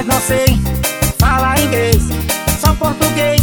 mas não sei falar inglês, só português.